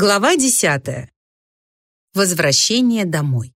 Глава десятая. Возвращение домой.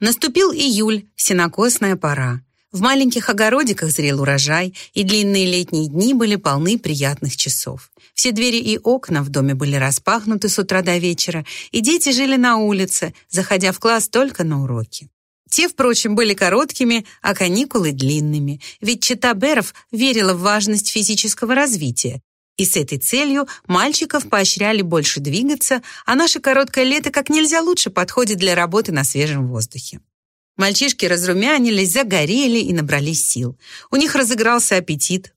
Наступил июль, сенокосная пора. В маленьких огородиках зрел урожай, и длинные летние дни были полны приятных часов. Все двери и окна в доме были распахнуты с утра до вечера, и дети жили на улице, заходя в класс только на уроки. Те, впрочем, были короткими, а каникулы длинными, ведь чита Беров верила в важность физического развития и с этой целью мальчиков поощряли больше двигаться, а наше короткое лето как нельзя лучше подходит для работы на свежем воздухе. Мальчишки разрумянились, загорели и набрались сил. У них разыгрался аппетит.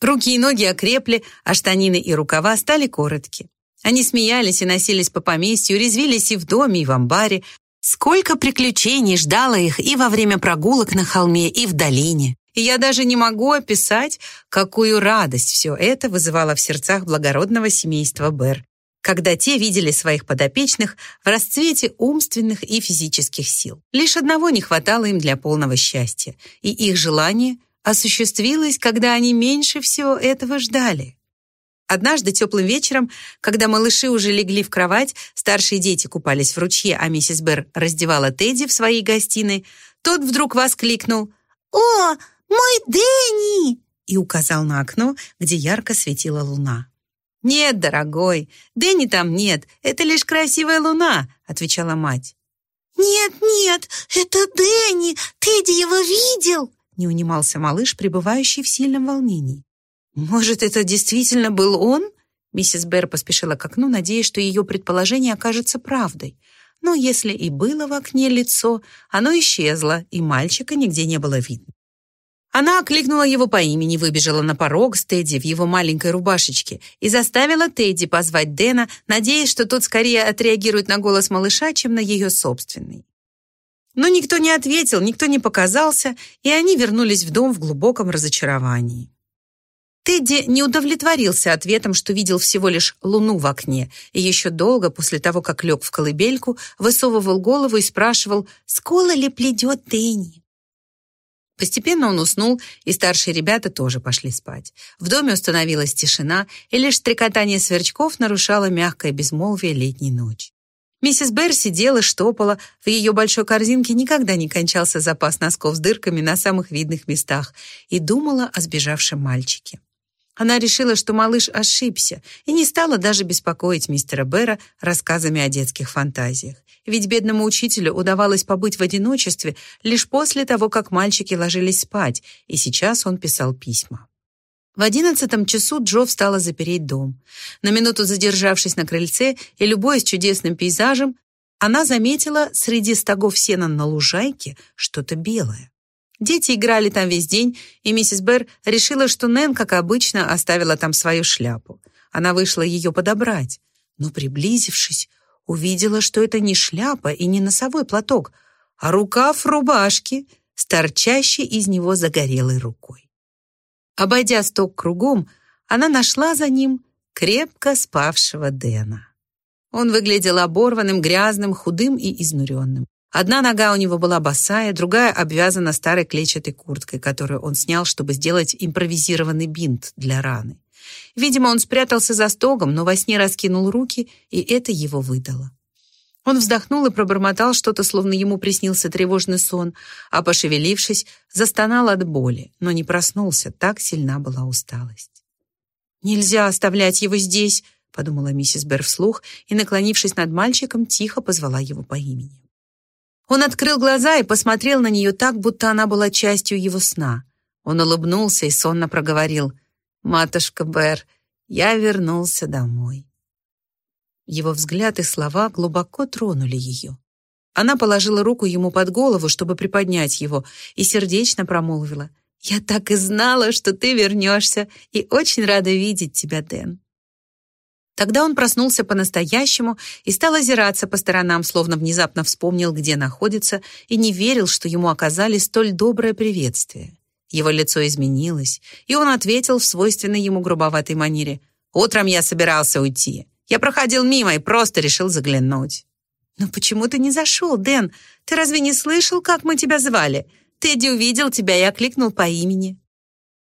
Руки и ноги окрепли, а штанины и рукава стали коротки. Они смеялись и носились по поместью, резвились и в доме, и в амбаре. Сколько приключений ждало их и во время прогулок на холме, и в долине. И я даже не могу описать, какую радость все это вызывало в сердцах благородного семейства Бер, когда те видели своих подопечных в расцвете умственных и физических сил. Лишь одного не хватало им для полного счастья, и их желание осуществилось, когда они меньше всего этого ждали. Однажды теплым вечером, когда малыши уже легли в кровать, старшие дети купались в ручье, а миссис Бер раздевала Тедди в своей гостиной, тот вдруг воскликнул «О, «Мой Дэнни!» и указал на окно, где ярко светила луна. «Нет, дорогой, Дэнни там нет, это лишь красивая луна», отвечала мать. «Нет, нет, это Дэнни! Тедди его видел!» не унимался малыш, пребывающий в сильном волнении. «Может, это действительно был он?» Миссис Берр поспешила к окну, надеясь, что ее предположение окажется правдой. Но если и было в окне лицо, оно исчезло, и мальчика нигде не было видно. Она окликнула его по имени, выбежала на порог с Тедди в его маленькой рубашечке и заставила Тедди позвать Дэна, надеясь, что тот скорее отреагирует на голос малыша, чем на ее собственный. Но никто не ответил, никто не показался, и они вернулись в дом в глубоком разочаровании. Тедди не удовлетворился ответом, что видел всего лишь луну в окне, и еще долго после того, как лег в колыбельку, высовывал голову и спрашивал, скоро ли пледет Дэнни. Постепенно он уснул, и старшие ребята тоже пошли спать. В доме установилась тишина, и лишь стрекотание сверчков нарушало мягкое безмолвие летней ночи. Миссис Берр сидела, штопала, в ее большой корзинке никогда не кончался запас носков с дырками на самых видных местах, и думала о сбежавшем мальчике. Она решила, что малыш ошибся, и не стала даже беспокоить мистера Бэра рассказами о детских фантазиях. Ведь бедному учителю удавалось побыть в одиночестве лишь после того, как мальчики ложились спать, и сейчас он писал письма. В одиннадцатом часу Джо встала запереть дом. На минуту задержавшись на крыльце и любуясь чудесным пейзажем, она заметила среди стогов сена на лужайке что-то белое. Дети играли там весь день, и миссис Берр решила, что Нэн, как обычно, оставила там свою шляпу. Она вышла ее подобрать, но, приблизившись, увидела, что это не шляпа и не носовой платок, а рукав рубашки с торчащей из него загорелой рукой. Обойдя сток кругом, она нашла за ним крепко спавшего Дэна. Он выглядел оборванным, грязным, худым и изнуренным. Одна нога у него была босая, другая обвязана старой клетчатой курткой, которую он снял, чтобы сделать импровизированный бинт для раны. Видимо, он спрятался за стогом, но во сне раскинул руки, и это его выдало. Он вздохнул и пробормотал что-то, словно ему приснился тревожный сон, а, пошевелившись, застонал от боли, но не проснулся, так сильна была усталость. «Нельзя оставлять его здесь», — подумала миссис Берр вслух и, наклонившись над мальчиком, тихо позвала его по имени. Он открыл глаза и посмотрел на нее так, будто она была частью его сна. Он улыбнулся и сонно проговорил «Матушка Бэр, я вернулся домой». Его взгляд и слова глубоко тронули ее. Она положила руку ему под голову, чтобы приподнять его, и сердечно промолвила «Я так и знала, что ты вернешься, и очень рада видеть тебя, Дэн». Тогда он проснулся по-настоящему и стал озираться по сторонам, словно внезапно вспомнил, где находится, и не верил, что ему оказали столь доброе приветствие. Его лицо изменилось, и он ответил в свойственной ему грубоватой манере. «Утром я собирался уйти. Я проходил мимо и просто решил заглянуть». «Но почему ты не зашел, Дэн? Ты разве не слышал, как мы тебя звали? Тедди увидел тебя и окликнул по имени».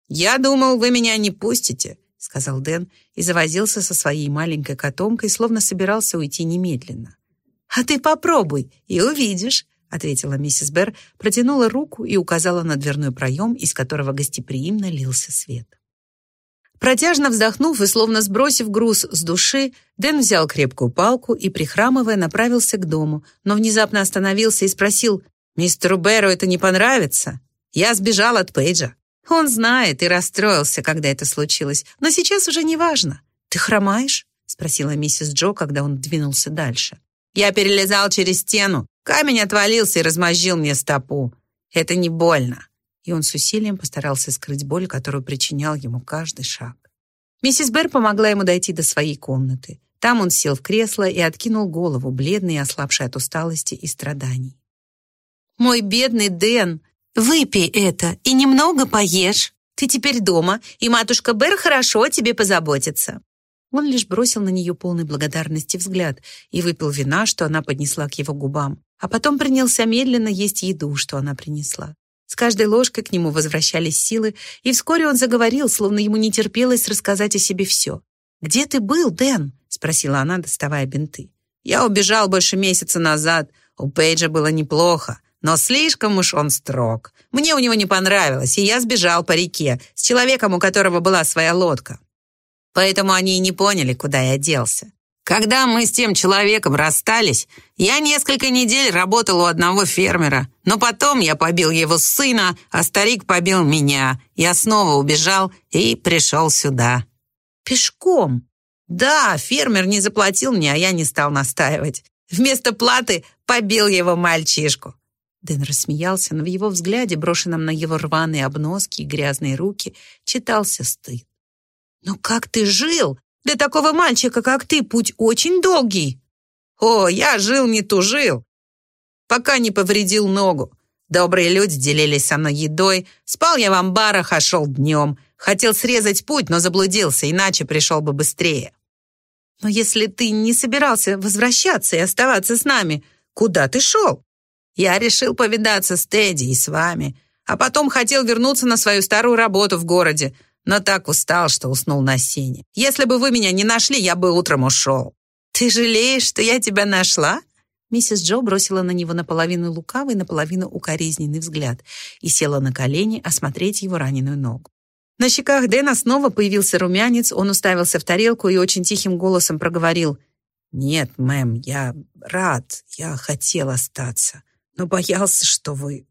«Я думал, вы меня не пустите. — сказал Дэн и завозился со своей маленькой котомкой, словно собирался уйти немедленно. «А ты попробуй и увидишь», — ответила миссис Берр, протянула руку и указала на дверной проем, из которого гостеприимно лился свет. Протяжно вздохнув и словно сбросив груз с души, Дэн взял крепкую палку и, прихрамывая, направился к дому, но внезапно остановился и спросил, «Мистеру Берру это не понравится? Я сбежал от Пейджа». Он знает и расстроился, когда это случилось, но сейчас уже не важно. «Ты хромаешь?» — спросила миссис Джо, когда он двинулся дальше. «Я перелезал через стену. Камень отвалился и размозжил мне стопу. Это не больно и он с усилием постарался скрыть боль, которую причинял ему каждый шаг. Миссис Берр помогла ему дойти до своей комнаты. Там он сел в кресло и откинул голову, бледный и ослабший от усталости и страданий. «Мой бедный Дэн, выпей это и немного поешь. Ты теперь дома, и матушка Берр хорошо тебе позаботится». Он лишь бросил на нее полный благодарности взгляд и выпил вина, что она поднесла к его губам, а потом принялся медленно есть еду, что она принесла. С каждой ложкой к нему возвращались силы, и вскоре он заговорил, словно ему не терпелось рассказать о себе все. «Где ты был, Дэн?» — спросила она, доставая бинты. «Я убежал больше месяца назад. У Пейджа было неплохо, но слишком уж он строг. Мне у него не понравилось, и я сбежал по реке с человеком, у которого была своя лодка. Поэтому они и не поняли, куда я делся. Когда мы с тем человеком расстались, я несколько недель работал у одного фермера, но потом я побил его сына, а старик побил меня. Я снова убежал и пришел сюда. Пешком? Да, фермер не заплатил мне, а я не стал настаивать. Вместо платы побил его мальчишку. Дэн рассмеялся, но в его взгляде, брошенном на его рваные обноски и грязные руки, читался стыд. «Ну как ты жил? Для такого мальчика, как ты, путь очень долгий. О, я жил не тужил, пока не повредил ногу. Добрые люди делились со мной едой. Спал я в амбарах, а шел днем. Хотел срезать путь, но заблудился, иначе пришел бы быстрее. Но если ты не собирался возвращаться и оставаться с нами, куда ты шел? Я решил повидаться с Тедди и с вами, а потом хотел вернуться на свою старую работу в городе, но так устал, что уснул на сене. Если бы вы меня не нашли, я бы утром ушел». «Ты жалеешь, что я тебя нашла?» Миссис Джо бросила на него наполовину лукавый, наполовину укоризненный взгляд и села на колени осмотреть его раненую ногу. На щеках Дэна снова появился румянец, он уставился в тарелку и очень тихим голосом проговорил. «Нет, мэм, я рад, я хотел остаться, но боялся, что вы...»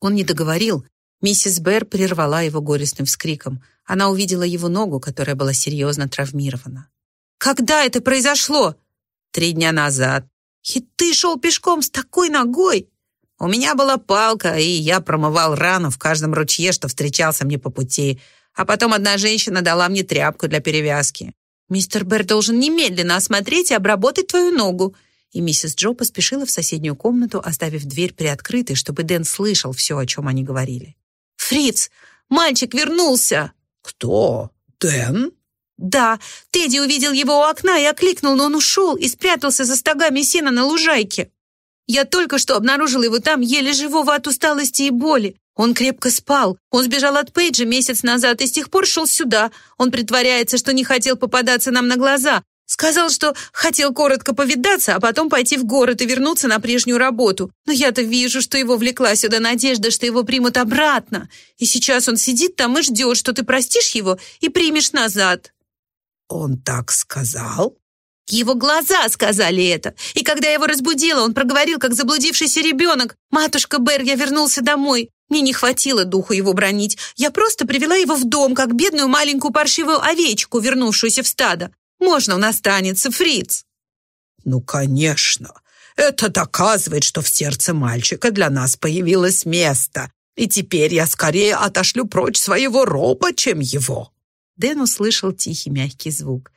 Он не договорил. Миссис Берр прервала его горестным вскриком. Она увидела его ногу, которая была серьезно травмирована. «Когда это произошло?» «Три дня назад». «И ты шел пешком с такой ногой?» «У меня была палка, и я промывал рану в каждом ручье, что встречался мне по пути. А потом одна женщина дала мне тряпку для перевязки. «Мистер Берр должен немедленно осмотреть и обработать твою ногу». И миссис Джо поспешила в соседнюю комнату, оставив дверь приоткрытой, чтобы Дэн слышал все, о чем они говорили. «Фриц, мальчик вернулся!» «Кто? Дэн?» «Да, Тедди увидел его у окна и окликнул, но он ушел и спрятался за стогами сена на лужайке. Я только что обнаружил его там, еле живого от усталости и боли. Он крепко спал. Он сбежал от Пейджа месяц назад и с тех пор шел сюда. Он притворяется, что не хотел попадаться нам на глаза, Сказал, что хотел коротко повидаться, а потом пойти в город и вернуться на прежнюю работу. Но я-то вижу, что его влекла сюда надежда, что его примут обратно. И сейчас он сидит там и ждет, что ты простишь его и примешь назад». «Он так сказал?» Его глаза сказали это. И когда я его разбудила, он проговорил, как заблудившийся ребенок. «Матушка Бер, я вернулся домой. Мне не хватило духу его бронить. Я просто привела его в дом, как бедную маленькую паршивую овечку, вернувшуюся в стадо. Можно у нас останется, Фриц?» «Ну, конечно. Это доказывает, что в сердце мальчика для нас появилось место. И теперь я скорее отошлю прочь своего роба, чем его». Дэн услышал тихий мягкий звук.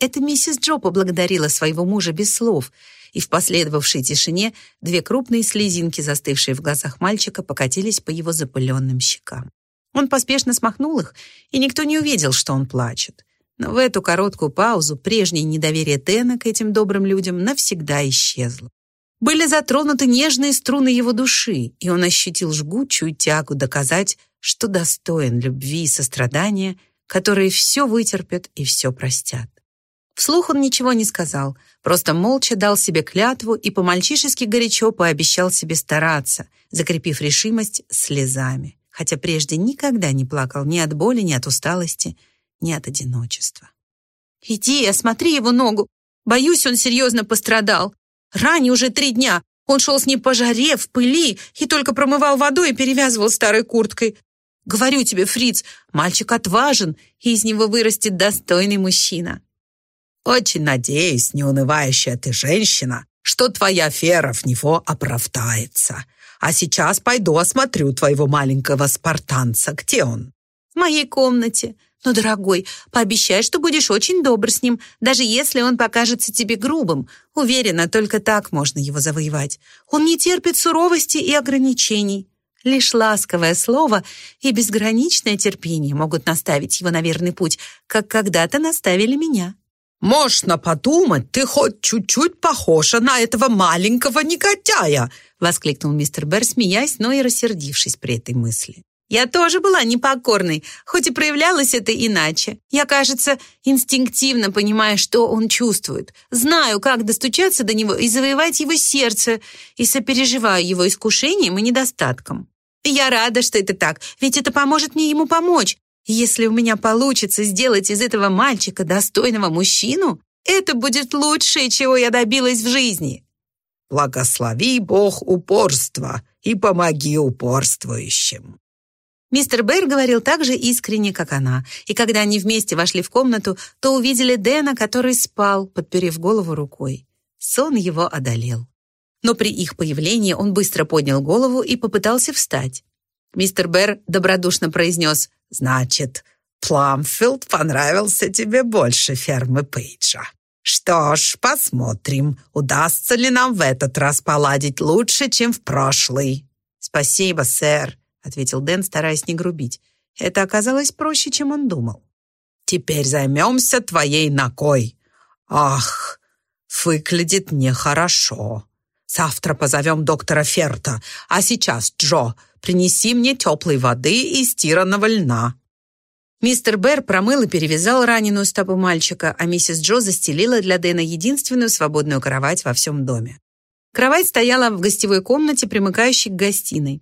Это миссис Джо поблагодарила своего мужа без слов, и в последовавшей тишине две крупные слезинки, застывшие в глазах мальчика, покатились по его запыленным щекам. Он поспешно смахнул их, и никто не увидел, что он плачет. Но в эту короткую паузу прежнее недоверие Тена к этим добрым людям навсегда исчезло. Были затронуты нежные струны его души, и он ощутил жгучую тягу доказать, что достоин любви и сострадания которые все вытерпят и все простят. Вслух он ничего не сказал, просто молча дал себе клятву и по-мальчишески горячо пообещал себе стараться, закрепив решимость слезами, хотя прежде никогда не плакал ни от боли, ни от усталости, ни от одиночества. «Иди, осмотри его ногу. Боюсь, он серьезно пострадал. Ранее уже три дня. Он шел с ним по жаре, в пыли и только промывал водой и перевязывал старой курткой. Говорю тебе, Фриц, мальчик отважен, и из него вырастет достойный мужчина». «Очень надеюсь, неунывающая ты женщина, что твоя вера в него оправдается. А сейчас пойду осмотрю твоего маленького спартанца. Где он?» «В моей комнате. Но, дорогой, пообещай, что будешь очень добр с ним, даже если он покажется тебе грубым. Уверена, только так можно его завоевать. Он не терпит суровости и ограничений. Лишь ласковое слово и безграничное терпение могут наставить его на верный путь, как когда-то наставили меня». «Можно подумать, ты хоть чуть-чуть похожа на этого маленького негодяя!» воскликнул мистер Берр, смеясь, но и рассердившись при этой мысли. Я тоже была непокорной, хоть и проявлялось это иначе. Я, кажется, инстинктивно понимаю, что он чувствует. Знаю, как достучаться до него и завоевать его сердце, и сопереживаю его искушением и недостатком. И я рада, что это так, ведь это поможет мне ему помочь, если у меня получится сделать из этого мальчика достойного мужчину, это будет лучшее, чего я добилась в жизни. Благослови Бог упорство и помоги упорствующим. Мистер Бэйр говорил так же искренне, как она, и когда они вместе вошли в комнату, то увидели Дэна, который спал, подперев голову рукой. Сон его одолел. Но при их появлении он быстро поднял голову и попытался встать. Мистер Бэр добродушно произнес Значит, Пламфилд понравился тебе больше фермы Пейджа. Что ж, посмотрим, удастся ли нам в этот раз поладить лучше, чем в прошлый. Спасибо, сэр, ответил Дэн, стараясь не грубить. Это оказалось проще, чем он думал. Теперь займемся твоей ногой. Ах, выглядит нехорошо. Завтра позовем доктора Ферта, а сейчас, Джо, принеси мне теплой воды и стиранного льна». Мистер Бэр промыл и перевязал раненую стопу мальчика, а миссис Джо застелила для Дэна единственную свободную кровать во всем доме. Кровать стояла в гостевой комнате, примыкающей к гостиной.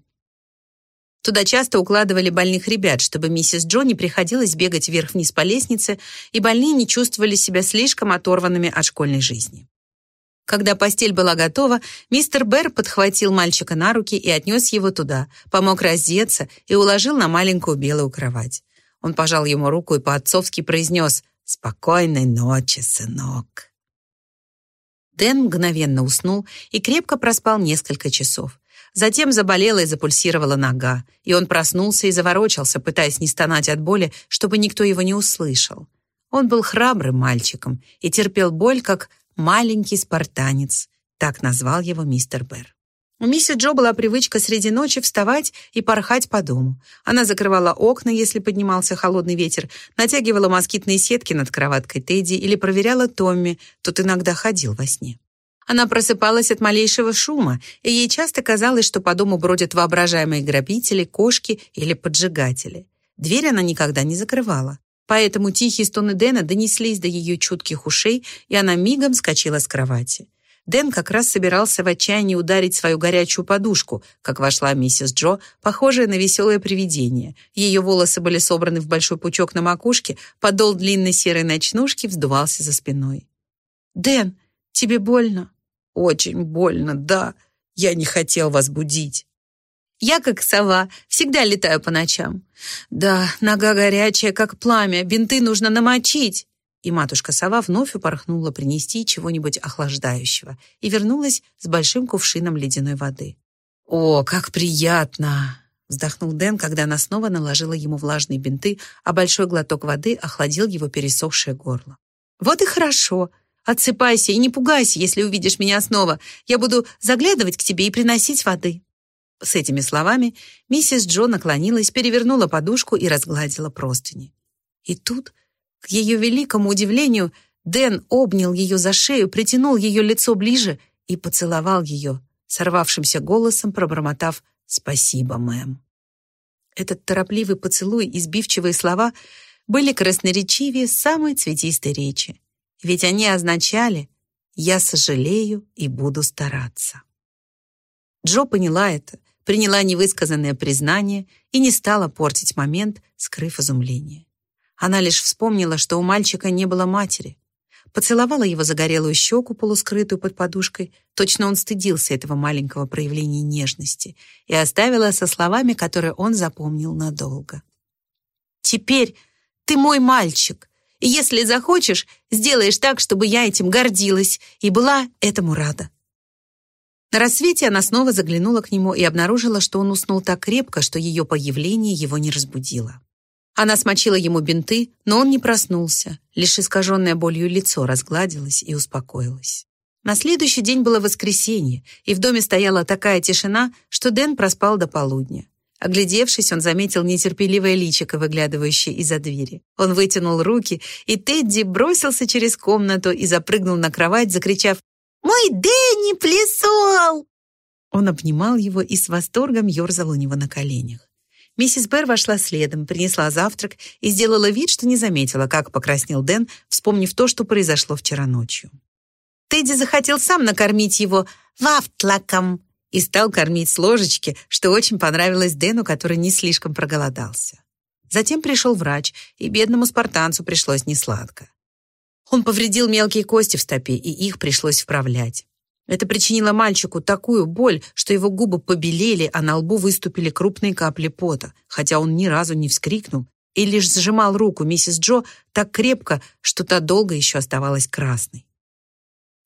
Туда часто укладывали больных ребят, чтобы миссис Джо не приходилось бегать вверх-вниз по лестнице, и больные не чувствовали себя слишком оторванными от школьной жизни. Когда постель была готова, мистер Берр подхватил мальчика на руки и отнес его туда, помог раздеться и уложил на маленькую белую кровать. Он пожал ему руку и по-отцовски произнес «Спокойной ночи, сынок». Дэн мгновенно уснул и крепко проспал несколько часов. Затем заболела и запульсировала нога, и он проснулся и заворочался, пытаясь не стонать от боли, чтобы никто его не услышал. Он был храбрым мальчиком и терпел боль, как «маленький спартанец», так назвал его мистер Берр. У миссис Джо была привычка среди ночи вставать и порхать по дому. Она закрывала окна, если поднимался холодный ветер, натягивала москитные сетки над кроваткой Тедди или проверяла Томми, тот иногда ходил во сне. Она просыпалась от малейшего шума, и ей часто казалось, что по дому бродят воображаемые грабители, кошки или поджигатели. Дверь она никогда не закрывала. Поэтому тихие стоны Дэна донеслись до ее чутких ушей, и она мигом скочила с кровати. Дэн как раз собирался в отчаянии ударить свою горячую подушку, как вошла миссис Джо, похожая на веселое привидение. Ее волосы были собраны в большой пучок на макушке, подол длинной серой ночнушки вздувался за спиной. «Дэн, тебе больно?» «Очень больно, да. Я не хотел вас будить». Я, как сова, всегда летаю по ночам. Да, нога горячая, как пламя, бинты нужно намочить. И матушка-сова вновь упорхнула принести чего-нибудь охлаждающего и вернулась с большим кувшином ледяной воды. «О, как приятно!» вздохнул Дэн, когда она снова наложила ему влажные бинты, а большой глоток воды охладил его пересохшее горло. «Вот и хорошо. Отсыпайся и не пугайся, если увидишь меня снова. Я буду заглядывать к тебе и приносить воды». С этими словами миссис Джо наклонилась, перевернула подушку и разгладила простыни. И тут, к ее великому удивлению, Дэн обнял ее за шею, притянул ее лицо ближе и поцеловал ее, сорвавшимся голосом пробормотав «Спасибо, мэм». Этот торопливый поцелуй и сбивчивые слова были красноречивее самой цветистой речи, ведь они означали «я сожалею и буду стараться». Джо поняла это, приняла невысказанное признание и не стала портить момент, скрыв изумление. Она лишь вспомнила, что у мальчика не было матери, поцеловала его загорелую щеку, полускрытую под подушкой, точно он стыдился этого маленького проявления нежности, и оставила со словами, которые он запомнил надолго. «Теперь ты мой мальчик, если захочешь, сделаешь так, чтобы я этим гордилась и была этому рада». На рассвете она снова заглянула к нему и обнаружила, что он уснул так крепко, что ее появление его не разбудило. Она смочила ему бинты, но он не проснулся. Лишь искаженное болью лицо разгладилось и успокоилось. На следующий день было воскресенье, и в доме стояла такая тишина, что Дэн проспал до полудня. Оглядевшись, он заметил нетерпеливое личико, выглядывающее из-за двери. Он вытянул руки, и Тедди бросился через комнату и запрыгнул на кровать, закричав «Мой Дэнни плясал!» Он обнимал его и с восторгом ерзал у него на коленях. Миссис Бэр вошла следом, принесла завтрак и сделала вид, что не заметила, как покраснел Дэн, вспомнив то, что произошло вчера ночью. Тедди захотел сам накормить его вафтлаком и стал кормить с ложечки, что очень понравилось Дэну, который не слишком проголодался. Затем пришел врач, и бедному спартанцу пришлось несладко. Он повредил мелкие кости в стопе, и их пришлось вправлять. Это причинило мальчику такую боль, что его губы побелели, а на лбу выступили крупные капли пота, хотя он ни разу не вскрикнул и лишь сжимал руку миссис Джо так крепко, что та долго еще оставалась красной.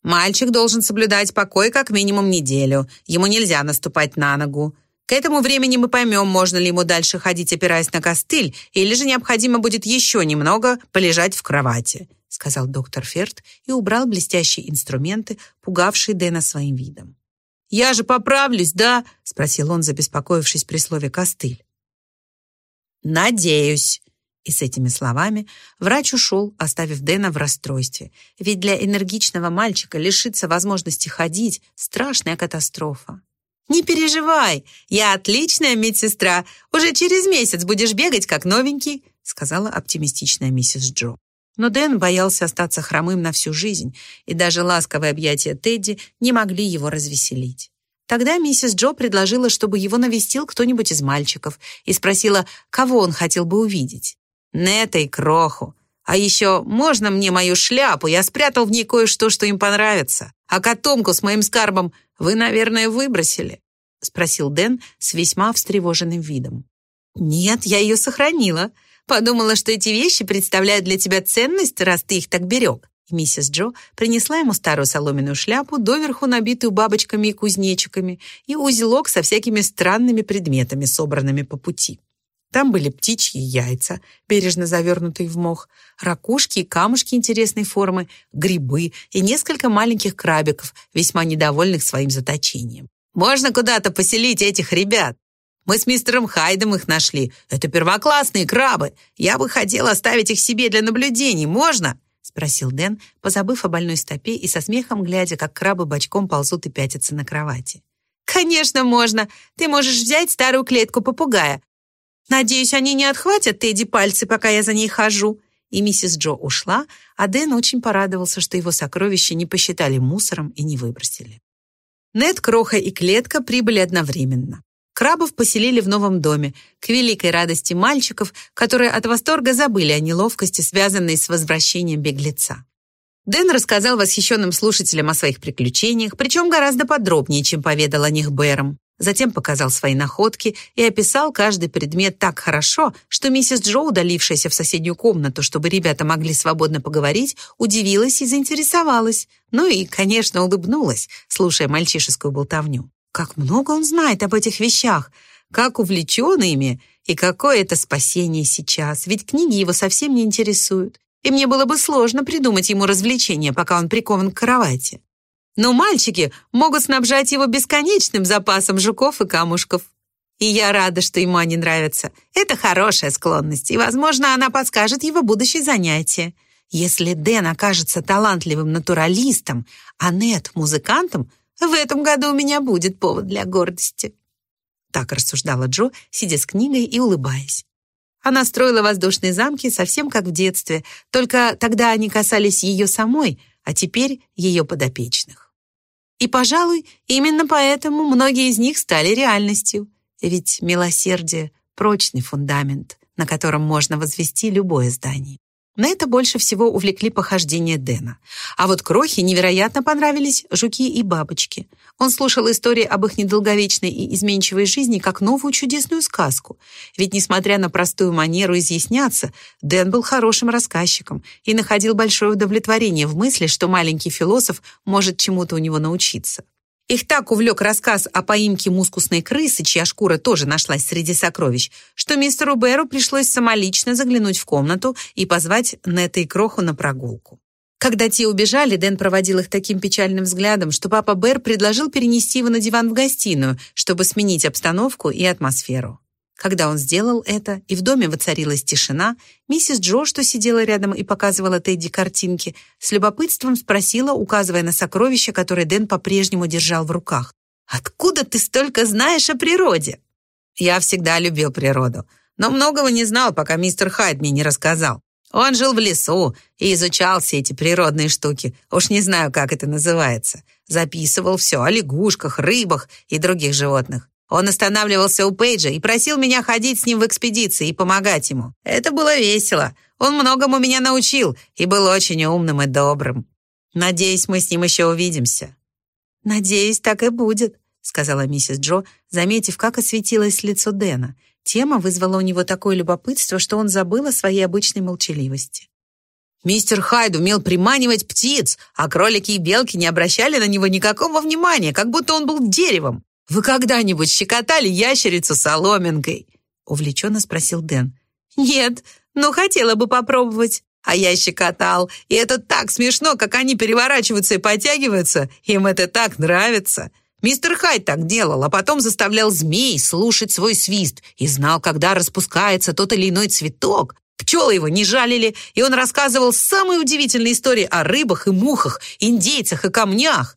«Мальчик должен соблюдать покой как минимум неделю. Ему нельзя наступать на ногу. К этому времени мы поймем, можно ли ему дальше ходить, опираясь на костыль, или же необходимо будет еще немного полежать в кровати сказал доктор Ферд и убрал блестящие инструменты, пугавшие Дэна своим видом. «Я же поправлюсь, да?» — спросил он, забеспокоившись при слове «костыль». «Надеюсь». И с этими словами врач ушел, оставив Дэна в расстройстве. Ведь для энергичного мальчика лишиться возможности ходить — страшная катастрофа. «Не переживай, я отличная медсестра. Уже через месяц будешь бегать, как новенький», сказала оптимистичная миссис Джо. Но Дэн боялся остаться хромым на всю жизнь, и даже ласковые объятия Тедди не могли его развеселить. Тогда миссис Джо предложила, чтобы его навестил кто-нибудь из мальчиков, и спросила, кого он хотел бы увидеть. «Нета и Кроху. А еще можно мне мою шляпу? Я спрятал в ней кое-что, что им понравится. А котомку с моим скарбом вы, наверное, выбросили?» спросил Дэн с весьма встревоженным видом. «Нет, я ее сохранила. Подумала, что эти вещи представляют для тебя ценность, раз ты их так берег. И миссис Джо принесла ему старую соломенную шляпу, доверху набитую бабочками и кузнечиками, и узелок со всякими странными предметами, собранными по пути. Там были птичьи яйца, бережно завернутые в мох, ракушки и камушки интересной формы, грибы и несколько маленьких крабиков, весьма недовольных своим заточением. «Можно куда-то поселить этих ребят?» Мы с мистером Хайдом их нашли. Это первоклассные крабы. Я бы хотел оставить их себе для наблюдений. Можно?» спросил Дэн, позабыв о больной стопе и со смехом глядя, как крабы бочком ползут и пятятся на кровати. «Конечно, можно. Ты можешь взять старую клетку попугая. Надеюсь, они не отхватят Тедди пальцы, пока я за ней хожу». И миссис Джо ушла, а Дэн очень порадовался, что его сокровища не посчитали мусором и не выбросили. Нед, Кроха и Клетка прибыли одновременно. Крабов поселили в новом доме, к великой радости мальчиков, которые от восторга забыли о неловкости, связанной с возвращением беглеца. Дэн рассказал восхищенным слушателям о своих приключениях, причем гораздо подробнее, чем поведал о них Бэром. Затем показал свои находки и описал каждый предмет так хорошо, что миссис Джо, удалившаяся в соседнюю комнату, чтобы ребята могли свободно поговорить, удивилась и заинтересовалась. Ну и, конечно, улыбнулась, слушая мальчишескую болтовню. Как много он знает об этих вещах, как увлечен ими, и какое это спасение сейчас, ведь книги его совсем не интересуют, и мне было бы сложно придумать ему развлечение, пока он прикован к кровати. Но мальчики могут снабжать его бесконечным запасом жуков и камушков. И я рада, что ему они нравятся. Это хорошая склонность, и, возможно, она подскажет его будущее занятие. Если Дэн окажется талантливым натуралистом, а Нет — музыкантом, в этом году у меня будет повод для гордости». Так рассуждала Джо, сидя с книгой и улыбаясь. Она строила воздушные замки совсем как в детстве, только тогда они касались ее самой, а теперь ее подопечных. И, пожалуй, именно поэтому многие из них стали реальностью. Ведь милосердие — прочный фундамент, на котором можно возвести любое здание. На это больше всего увлекли похождения Дэна. А вот Крохе невероятно понравились жуки и бабочки. Он слушал истории об их недолговечной и изменчивой жизни как новую чудесную сказку. Ведь, несмотря на простую манеру изъясняться, Дэн был хорошим рассказчиком и находил большое удовлетворение в мысли, что маленький философ может чему-то у него научиться. Их так увлек рассказ о поимке мускусной крысы, чья шкура тоже нашлась среди сокровищ, что мистеру Бэру пришлось самолично заглянуть в комнату и позвать Нета и Кроху на прогулку. Когда те убежали, Дэн проводил их таким печальным взглядом, что папа Бэр предложил перенести его на диван в гостиную, чтобы сменить обстановку и атмосферу. Когда он сделал это, и в доме воцарилась тишина, миссис Джо, что сидела рядом и показывала Тедди картинки, с любопытством спросила, указывая на сокровища, которые Дэн по-прежнему держал в руках. «Откуда ты столько знаешь о природе?» «Я всегда любил природу, но многого не знал, пока мистер Хайд не рассказал. Он жил в лесу и изучал все эти природные штуки. Уж не знаю, как это называется. Записывал все о лягушках, рыбах и других животных. Он останавливался у Пейджа и просил меня ходить с ним в экспедиции и помогать ему. Это было весело. Он многому меня научил и был очень умным и добрым. Надеюсь, мы с ним еще увидимся». «Надеюсь, так и будет», — сказала миссис Джо, заметив, как осветилось лицо Дэна. Тема вызвала у него такое любопытство, что он забыл о своей обычной молчаливости. Мистер Хайд умел приманивать птиц, а кролики и белки не обращали на него никакого внимания, как будто он был деревом. «Вы когда-нибудь щекотали ящерицу соломинкой?» увлеченно спросил Дэн. «Нет, но хотела бы попробовать». А я щекотал, и это так смешно, как они переворачиваются и подтягиваются. Им это так нравится. Мистер Хайд так делал, а потом заставлял змей слушать свой свист и знал, когда распускается тот или иной цветок. Пчелы его не жалили, и он рассказывал самые удивительные истории о рыбах и мухах, индейцах и камнях.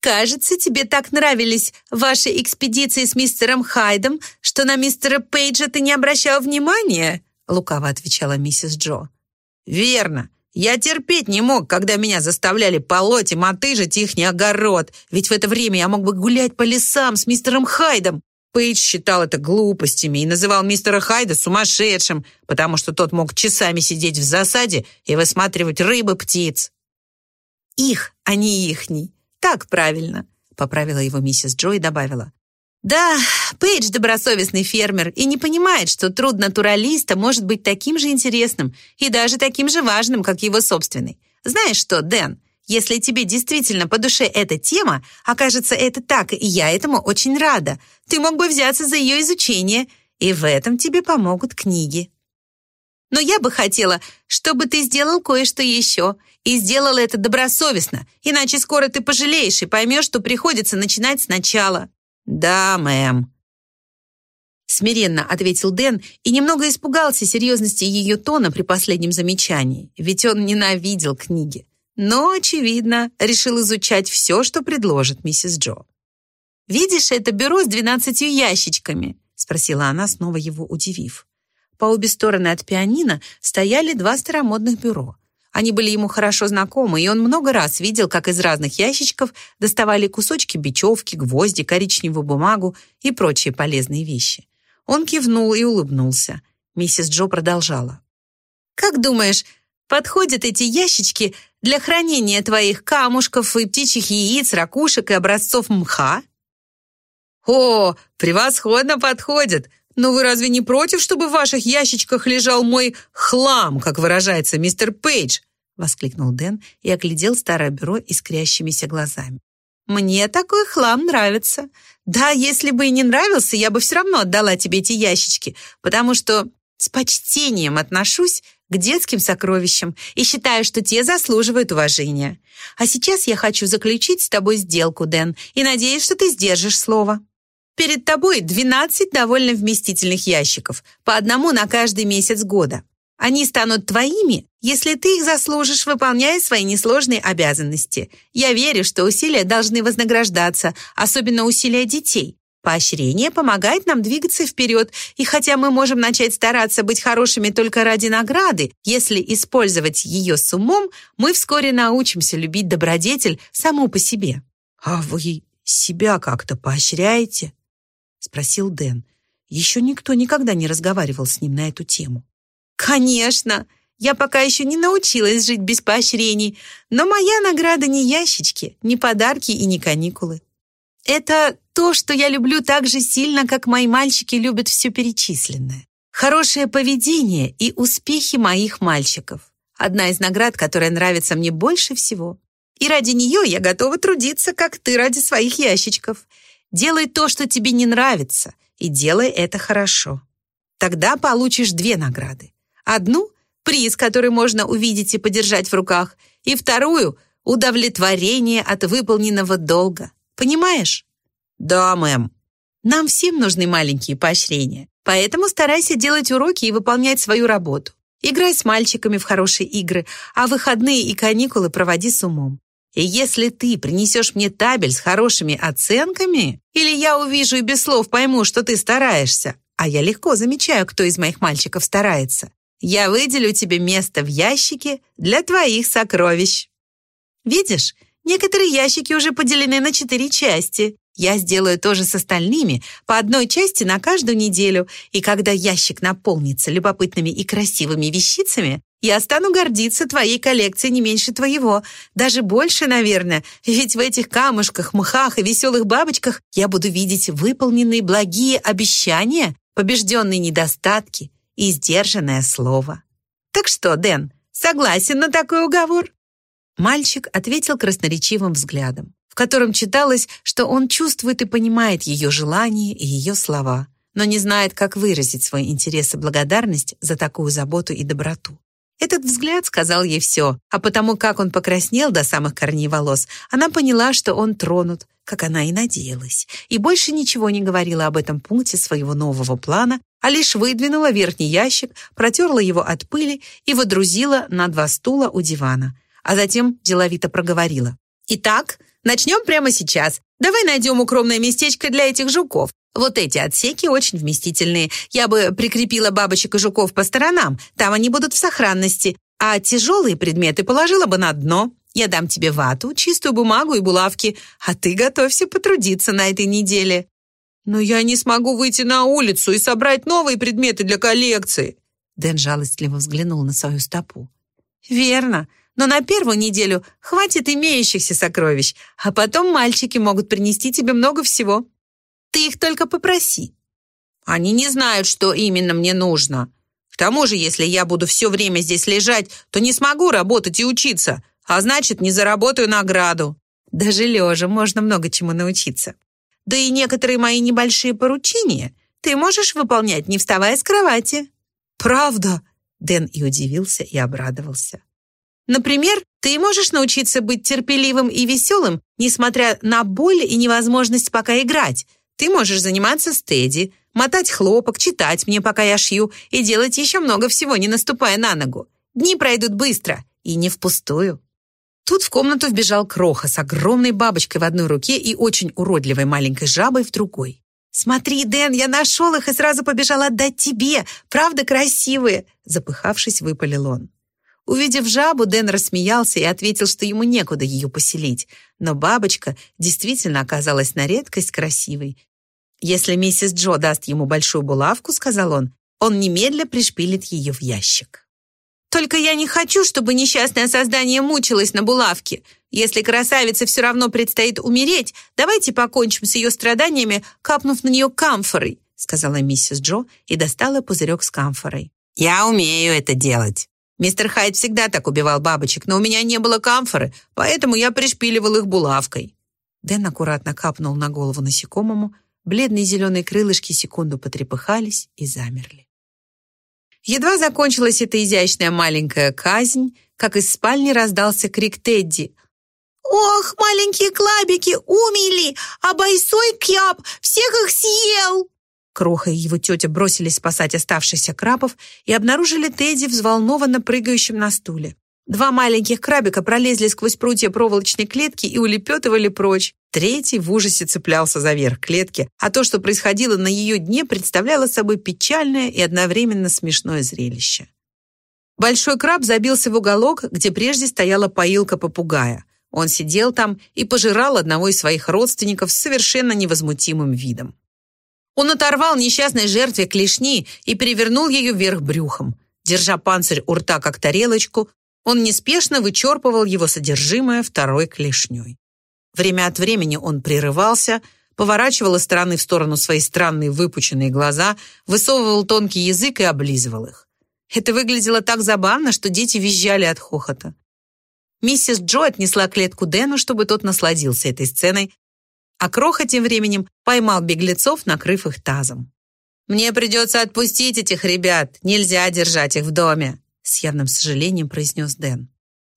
«Кажется, тебе так нравились ваши экспедиции с мистером Хайдом, что на мистера Пейджа ты не обращал внимания?» лукаво отвечала миссис Джо. «Верно. Я терпеть не мог, когда меня заставляли полоть и мотыжить ихний огород, ведь в это время я мог бы гулять по лесам с мистером Хайдом. Пейдж считал это глупостями и называл мистера Хайда сумасшедшим, потому что тот мог часами сидеть в засаде и высматривать рыбы, птиц. «Их, а не ихний», «Так правильно», — поправила его миссис Джо и добавила. «Да, Пейдж добросовестный фермер и не понимает, что труд натуралиста может быть таким же интересным и даже таким же важным, как его собственный. Знаешь что, Дэн, если тебе действительно по душе эта тема, окажется это так, и я этому очень рада, ты мог бы взяться за ее изучение, и в этом тебе помогут книги». Но я бы хотела, чтобы ты сделал кое-что еще. И сделал это добросовестно, иначе скоро ты пожалеешь и поймешь, что приходится начинать сначала». «Да, мэм», Смиренно ответил Дэн и немного испугался серьезности ее тона при последнем замечании, ведь он ненавидел книги. Но, очевидно, решил изучать все, что предложит миссис Джо. «Видишь это бюро с двенадцатью ящичками?» спросила она, снова его удивив. По обе стороны от пианино стояли два старомодных бюро. Они были ему хорошо знакомы, и он много раз видел, как из разных ящичков доставали кусочки бечевки, гвозди, коричневую бумагу и прочие полезные вещи. Он кивнул и улыбнулся. Миссис Джо продолжала. «Как думаешь, подходят эти ящички для хранения твоих камушков и птичьих яиц, ракушек и образцов мха?» «О, превосходно подходят! «Но вы разве не против, чтобы в ваших ящичках лежал мой хлам, как выражается мистер Пейдж?» — воскликнул Дэн и оглядел старое бюро искрящимися глазами. «Мне такой хлам нравится. Да, если бы и не нравился, я бы все равно отдала тебе эти ящички, потому что с почтением отношусь к детским сокровищам и считаю, что те заслуживают уважения. А сейчас я хочу заключить с тобой сделку, Дэн, и надеюсь, что ты сдержишь слово». Перед тобой 12 довольно вместительных ящиков, по одному на каждый месяц года. Они станут твоими, если ты их заслужишь, выполняя свои несложные обязанности. Я верю, что усилия должны вознаграждаться, особенно усилия детей. Поощрение помогает нам двигаться вперед, и хотя мы можем начать стараться быть хорошими только ради награды, если использовать ее с умом, мы вскоре научимся любить добродетель саму по себе. «А вы себя как-то поощряете?» — спросил Дэн. Еще никто никогда не разговаривал с ним на эту тему. «Конечно! Я пока еще не научилась жить без поощрений, но моя награда не ящички, не подарки и не каникулы. Это то, что я люблю так же сильно, как мои мальчики любят все перечисленное. Хорошее поведение и успехи моих мальчиков. Одна из наград, которая нравится мне больше всего. И ради нее я готова трудиться, как ты ради своих ящичков. Делай то, что тебе не нравится, и делай это хорошо. Тогда получишь две награды. Одну — приз, который можно увидеть и подержать в руках, и вторую — удовлетворение от выполненного долга. Понимаешь? Да, мэм. Нам всем нужны маленькие поощрения, поэтому старайся делать уроки и выполнять свою работу. Играй с мальчиками в хорошие игры, а выходные и каникулы проводи с умом. И если ты принесешь мне табель с хорошими оценками, или я увижу и без слов пойму, что ты стараешься, а я легко замечаю, кто из моих мальчиков старается, я выделю тебе место в ящике для твоих сокровищ. Видишь, некоторые ящики уже поделены на четыре части. Я сделаю то же с остальными, по одной части на каждую неделю, и когда ящик наполнится любопытными и красивыми вещицами, я стану гордиться твоей коллекцией не меньше твоего, даже больше, наверное, ведь в этих камушках, мхах и веселых бабочках я буду видеть выполненные благие обещания, побежденные недостатки и сдержанное слово. Так что, Дэн, согласен на такой уговор?» Мальчик ответил красноречивым взглядом в котором читалось, что он чувствует и понимает ее желания и ее слова, но не знает, как выразить свой интерес и благодарность за такую заботу и доброту. Этот взгляд сказал ей все, а потому как он покраснел до самых корней волос, она поняла, что он тронут, как она и надеялась, и больше ничего не говорила об этом пункте своего нового плана, а лишь выдвинула верхний ящик, протерла его от пыли и водрузила на два стула у дивана, а затем деловито проговорила. «Итак, Начнем прямо сейчас. Давай найдем укромное местечко для этих жуков. Вот эти отсеки очень вместительные. Я бы прикрепила бабочек и жуков по сторонам. Там они будут в сохранности. А тяжелые предметы положила бы на дно. Я дам тебе вату, чистую бумагу и булавки. А ты готовься потрудиться на этой неделе. Но я не смогу выйти на улицу и собрать новые предметы для коллекции. Дэн жалостливо взглянул на свою стопу. Верно но на первую неделю хватит имеющихся сокровищ, а потом мальчики могут принести тебе много всего. Ты их только попроси. Они не знают, что именно мне нужно. К тому же, если я буду все время здесь лежать, то не смогу работать и учиться, а значит, не заработаю награду. Даже лежа можно много чему научиться. Да и некоторые мои небольшие поручения ты можешь выполнять, не вставая с кровати. Правда? Дэн и удивился, и обрадовался. Например, ты можешь научиться быть терпеливым и веселым, несмотря на боль и невозможность пока играть. Ты можешь заниматься стеди, мотать хлопок, читать мне, пока я шью, и делать еще много всего, не наступая на ногу. Дни пройдут быстро и не впустую. Тут в комнату вбежал Кроха с огромной бабочкой в одной руке и очень уродливой маленькой жабой в другой. «Смотри, Дэн, я нашел их и сразу побежал отдать тебе. Правда красивые?» Запыхавшись, выпалил он. Увидев жабу, Дэн рассмеялся и ответил, что ему некуда ее поселить. Но бабочка действительно оказалась на редкость красивой. «Если миссис Джо даст ему большую булавку, — сказал он, — он немедля пришпилит ее в ящик». «Только я не хочу, чтобы несчастное создание мучилось на булавке. Если красавице все равно предстоит умереть, давайте покончим с ее страданиями, капнув на нее камфорой», — сказала миссис Джо и достала пузырек с камфорой. «Я умею это делать», Мистер Хайд всегда так убивал бабочек, но у меня не было камфоры, поэтому я пришпиливал их булавкой». Дэн аккуратно капнул на голову насекомому, бледные зеленые крылышки секунду потрепыхались и замерли. Едва закончилась эта изящная маленькая казнь, как из спальни раздался крик Тедди. «Ох, маленькие клабики, умели, а бойсой кяп всех их съел!» Кроха и его тетя бросились спасать оставшихся крабов и обнаружили Тедди взволнованно прыгающим на стуле. Два маленьких крабика пролезли сквозь прутья проволочной клетки и улепетывали прочь. Третий в ужасе цеплялся за верх клетки, а то, что происходило на ее дне, представляло собой печальное и одновременно смешное зрелище. Большой краб забился в уголок, где прежде стояла поилка попугая. Он сидел там и пожирал одного из своих родственников с совершенно невозмутимым видом. Он оторвал несчастной жертве клешни и перевернул ее вверх брюхом. Держа панцирь у рта как тарелочку, он неспешно вычерпывал его содержимое второй клешней. Время от времени он прерывался, поворачивал из стороны в сторону свои странные выпученные глаза, высовывал тонкий язык и облизывал их. Это выглядело так забавно, что дети визжали от хохота. Миссис Джо отнесла клетку Дэну, чтобы тот насладился этой сценой, а Кроха тем временем поймал беглецов, накрыв их тазом. «Мне придется отпустить этих ребят, нельзя держать их в доме», с явным сожалением произнес Дэн.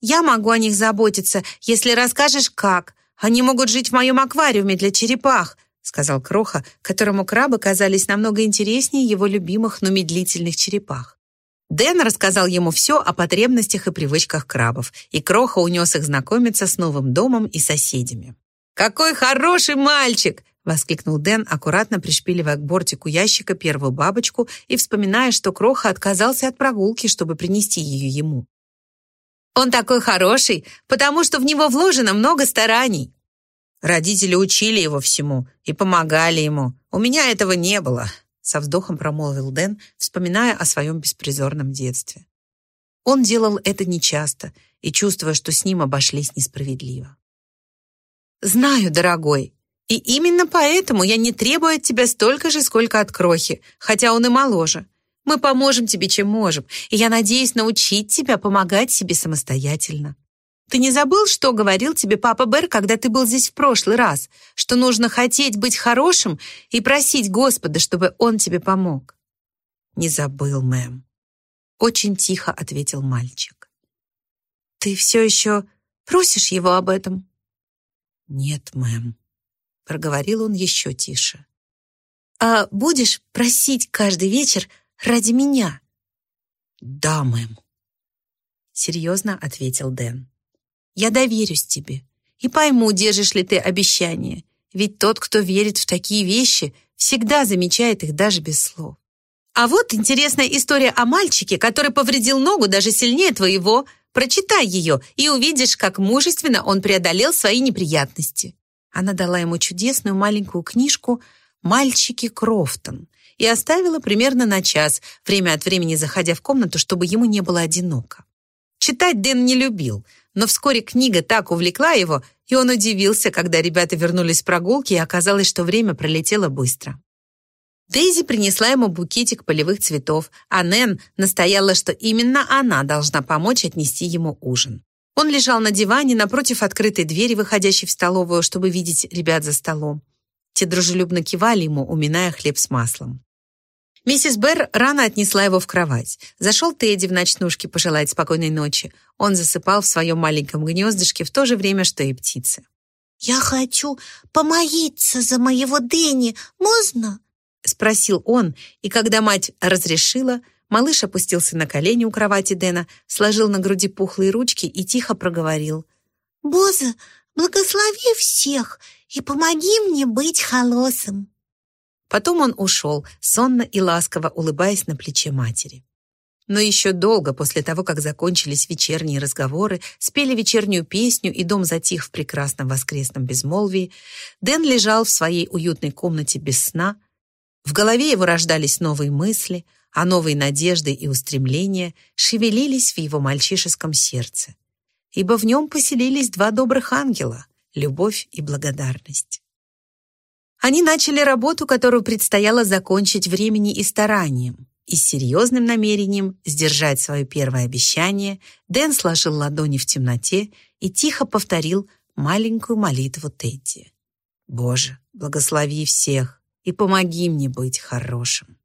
«Я могу о них заботиться, если расскажешь, как. Они могут жить в моем аквариуме для черепах», сказал Кроха, которому крабы казались намного интереснее его любимых, но медлительных черепах. Дэн рассказал ему все о потребностях и привычках крабов, и Кроха унес их знакомиться с новым домом и соседями. «Какой хороший мальчик!» — воскликнул Дэн, аккуратно пришпиливая к бортику ящика первую бабочку и вспоминая, что Кроха отказался от прогулки, чтобы принести ее ему. «Он такой хороший, потому что в него вложено много стараний». Родители учили его всему и помогали ему. У меня этого не было, со вздохом промолвил Дэн, вспоминая о своем беспризорном детстве. Он делал это нечасто и чувствуя, что с ним обошлись несправедливо. «Знаю, дорогой, и именно поэтому я не требую от тебя столько же, сколько от Крохи, хотя он и моложе. Мы поможем тебе, чем можем, и я надеюсь научить тебя помогать себе самостоятельно. Ты не забыл, что говорил тебе папа Бэр, когда ты был здесь в прошлый раз? Что нужно хотеть быть хорошим и просить Господа, чтобы Он тебе помог?» «Не забыл, мэм», — очень тихо ответил мальчик. «Ты все еще просишь его об этом?» «Нет, мэм», — проговорил он еще тише. «А будешь просить каждый вечер ради меня?» «Да, мэм», — серьезно ответил Дэн. «Я доверюсь тебе и пойму, держишь ли ты обещание, ведь тот, кто верит в такие вещи, всегда замечает их даже без слов. А вот интересная история о мальчике, который повредил ногу даже сильнее твоего, Прочитай ее и увидишь, как мужественно он преодолел свои неприятности». Она дала ему чудесную маленькую книжку «Мальчики Крофтон» и оставила примерно на час, время от времени заходя в комнату, чтобы ему не было одиноко. Читать Дэн не любил, но вскоре книга так увлекла его, и он удивился, когда ребята вернулись с прогулки, и оказалось, что время пролетело быстро. Дейзи принесла ему букетик полевых цветов, а Нэн настояла, что именно она должна помочь отнести ему ужин. Он лежал на диване напротив открытой двери, выходящей в столовую, чтобы видеть ребят за столом. Те дружелюбно кивали ему, уминая хлеб с маслом. Миссис Берр рано отнесла его в кровать. Зашел Тедди в ночнушке пожелать спокойной ночи. Он засыпал в своем маленьком гнездышке в то же время, что и птицы. «Я хочу помолиться за моего Дэнни. Можно?» Спросил он, и когда мать разрешила, малыш опустился на колени у кровати Дэна, сложил на груди пухлые ручки и тихо проговорил. «Боза, благослови всех и помоги мне быть холосом». Потом он ушел, сонно и ласково улыбаясь на плече матери. Но еще долго после того, как закончились вечерние разговоры, спели вечернюю песню, и дом затих в прекрасном воскресном безмолвии, Дэн лежал в своей уютной комнате без сна, в голове его рождались новые мысли, а новые надежды и устремления шевелились в его мальчишеском сердце. Ибо в нем поселились два добрых ангела — любовь и благодарность. Они начали работу, которую предстояло закончить времени и старанием. И с серьезным намерением сдержать свое первое обещание Дэн сложил ладони в темноте и тихо повторил маленькую молитву Тедди. «Боже, благослови всех, и помоги мне быть хорошим.